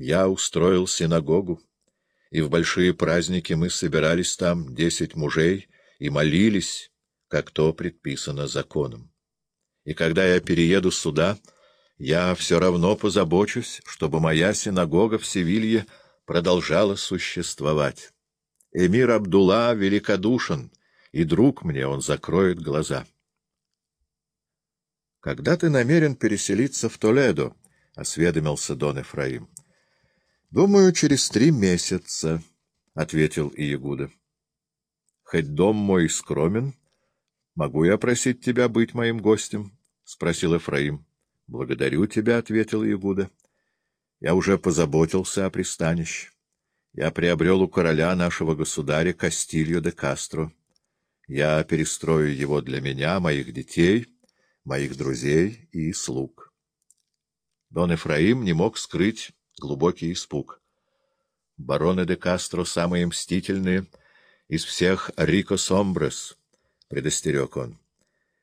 я устроил синагогу, и в большие праздники мы собирались там десять мужей и молились, как то предписано законом. И когда я перееду сюда, я все равно позабочусь, чтобы моя синагога в Севилье продолжала существовать. Эмир Абдулла великодушен, и друг мне, он закроет глаза. — Когда ты намерен переселиться в Толедо? — осведомился Дон Эфраим. — Думаю, через три месяца, — ответил Иегуда. — Хоть дом мой скромен, могу я просить тебя быть моим гостем? — спросил Эфраим. — Благодарю тебя, — ответил Иегуда. — Я уже позаботился о пристанище. Я приобрел у короля нашего государя Кастильо де Кастро. Я перестрою его для меня, моих детей, моих друзей и слуг. Дон Эфраим не мог скрыть глубокий испуг. Бароны де Кастро самые мстительные из всех Рико Сомбрес, — предостерег он.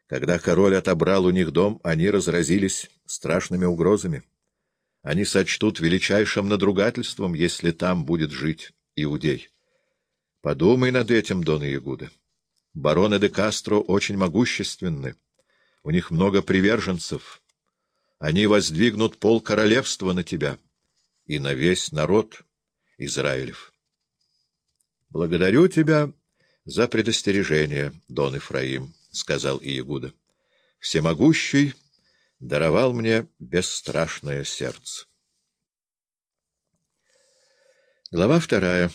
Когда король отобрал у них дом, они разразились страшными угрозами. Они сочтут величайшим надругательством, если там будет жить иудей. Подумай над этим, Дон Ягуда. Бароны де Кастро очень могущественны. У них много приверженцев. Они воздвигнут пол королевства на тебя и на весь народ Израилев. — Благодарю тебя за предостережение, Дон Ифраим, — сказал Иегуда. — Всемогущий даровал мне бесстрашное сердце. Глава вторая.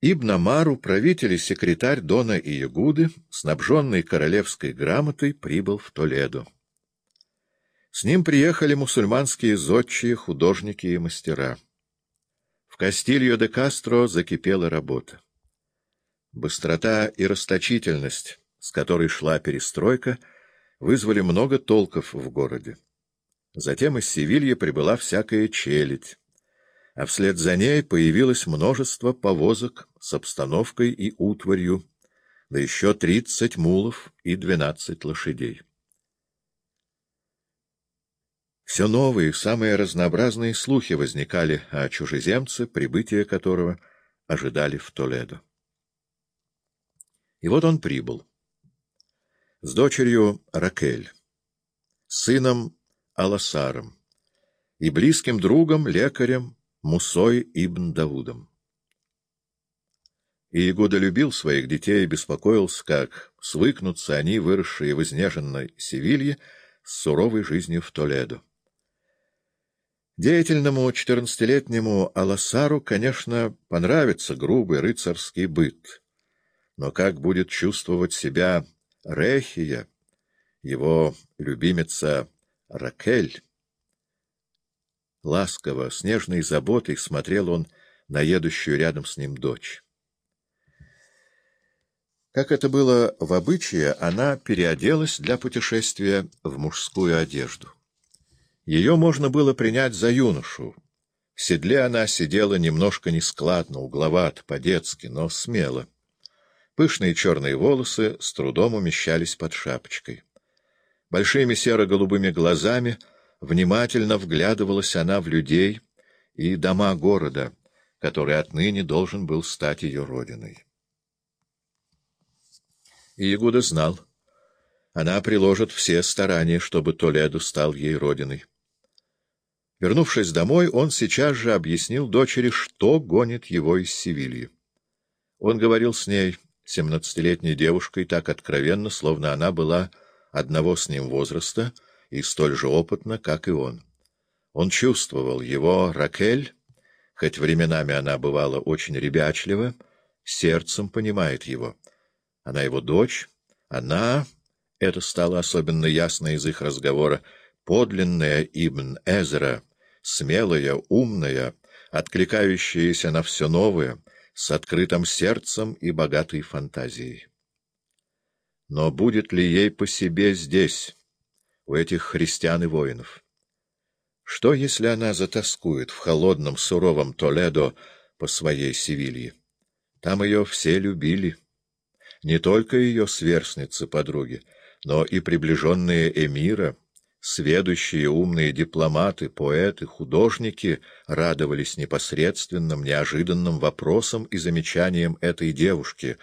Ибн Амару, правитель и секретарь Дона Иегуды, снабженный королевской грамотой, прибыл в Толедо. С ним приехали мусульманские зодчие, художники и мастера. В Кастильо де Кастро закипела работа. Быстрота и расточительность, с которой шла перестройка, вызвали много толков в городе. Затем из Севильи прибыла всякая челядь, а вслед за ней появилось множество повозок с обстановкой и утварью, да еще тридцать мулов и двенадцать лошадей. Все новые, самые разнообразные слухи возникали о чужеземце, прибытие которого ожидали в Толедо. И вот он прибыл. С дочерью Ракель, сыном Аласаром и близким другом, лекарем Мусой ибн Давудом. Иегуда любил своих детей и беспокоился, как свыкнутся они, выросшие в изнеженной Севилье, с суровой жизнью в Толедо. Деятельному четырнадцатилетнему Аласару, конечно, понравится грубый рыцарский быт, но как будет чувствовать себя Рехия, его любимица Ракель? Ласково, с нежной заботой смотрел он на едущую рядом с ним дочь. Как это было в обычае, она переоделась для путешествия в мужскую одежду. Ее можно было принять за юношу. В седле она сидела немножко нескладно, угловато, по-детски, но смело. Пышные черные волосы с трудом умещались под шапочкой. Большими серо-голубыми глазами внимательно вглядывалась она в людей и дома города, который отныне должен был стать ее родиной. И знал, она приложит все старания, чтобы Толеду стал ей родиной. Вернувшись домой, он сейчас же объяснил дочери, что гонит его из Севильи. Он говорил с ней, семнадцатилетней девушкой, так откровенно, словно она была одного с ним возраста и столь же опытна, как и он. Он чувствовал его Ракель, хоть временами она бывала очень ребячлива, сердцем понимает его. Она его дочь, она, это стало особенно ясно из их разговора, подлинная Ибн Эзра — смелая, умная, откликающаяся на все новое, с открытым сердцем и богатой фантазией. Но будет ли ей по себе здесь, у этих христиан и воинов? Что, если она затаскует в холодном, суровом Толедо по своей Севилье? Там ее все любили. Не только ее сверстницы-подруги, но и приближенные эмира — Сведущие, умные дипломаты, поэты, художники радовались непосредственным, неожиданным вопросам и замечаниям этой девушки,